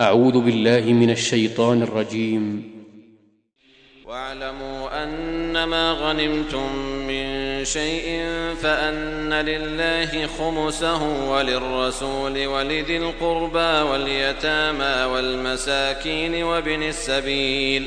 أعوذ بالله من الشيطان الرجيم. واعلموا أنما غنمتم من شيء فأن لله خمسه وللرسول ولذي القربى واليتامى والمساكين وابن السبيل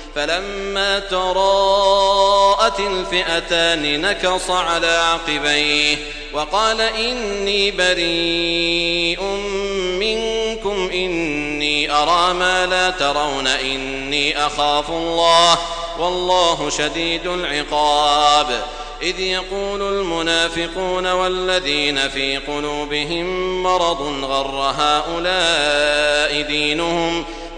فلما تراءت الفئتان نكص على عقبيه وقال إني بريء منكم إني أرى ما لا ترون إني أخاف الله والله شديد العقاب. إذ يقول المنافقون والذين في قلوبهم مرض غر هؤلاء دينهم ۖ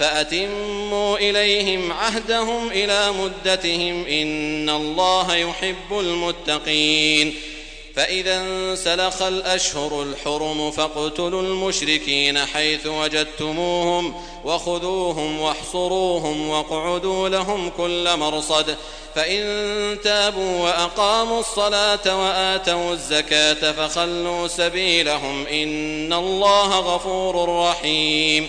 فأتموا إليهم عهدهم إلى مدتهم إن الله يحب المتقين. فإذا انسلخ الأشهر الحرم فاقتلوا المشركين حيث وجدتموهم وخذوهم واحصروهم واقعدوا لهم كل مرصد. فإن تابوا وأقاموا الصلاة وآتوا الزكاة فخلوا سبيلهم إن الله غفور رحيم.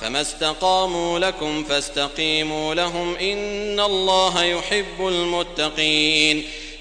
فما استقاموا لكم فاستقيموا لهم إن الله يحب المتقين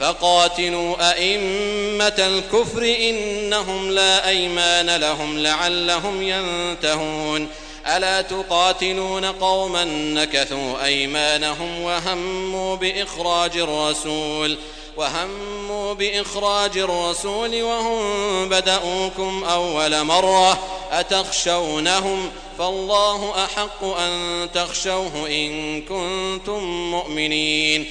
فقاتلوا أئمة الكفر إنهم لا أيمان لهم لعلهم ينتهون. ألا تقاتلون قوما نكثوا أيمانهم وهموا بإخراج الرسول وهموا بإخراج الرسول وهم بدأوكم أول مرة. أتخشونهم؟ فالله أحق أن تخشوه إن كنتم مؤمنين.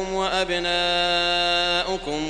آباؤكم وأبناؤكم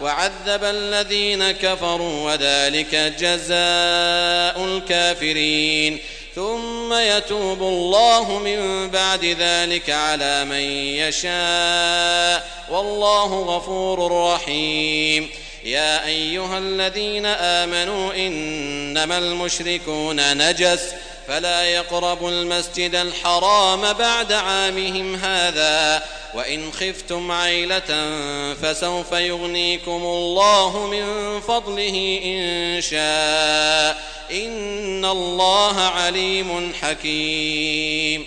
وعذب الذين كفروا وذلك جزاء الكافرين. ثم يتوب الله من بعد ذلك على من يشاء. والله غفور رحيم. يا أيها الذين آمنوا إنما المشركون نجس. فلا يقربوا المسجد الحرام بعد عامهم هذا. وإن خفتم عيلة فسوف يغنيكم الله من فضله إن شاء. إن الله عليم حكيم.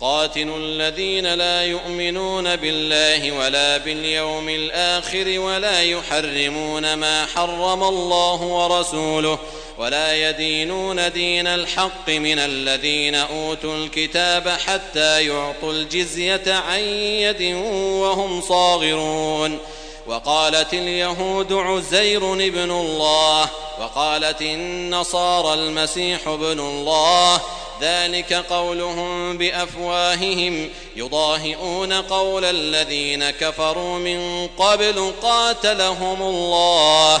قاتلوا الذين لا يؤمنون بالله ولا باليوم الآخر ولا يحرمون ما حرم الله ورسوله ولا يدينون دين الحق من الذين أوتوا الكتاب حتى يعطوا الجزية عن يد وهم صاغرون. وقالت اليهود عزير ابن الله وقالت النصارى المسيح ابن الله ذلك قولهم بأفواههم يضاهئون قول الذين كفروا من قبل قاتلهم الله.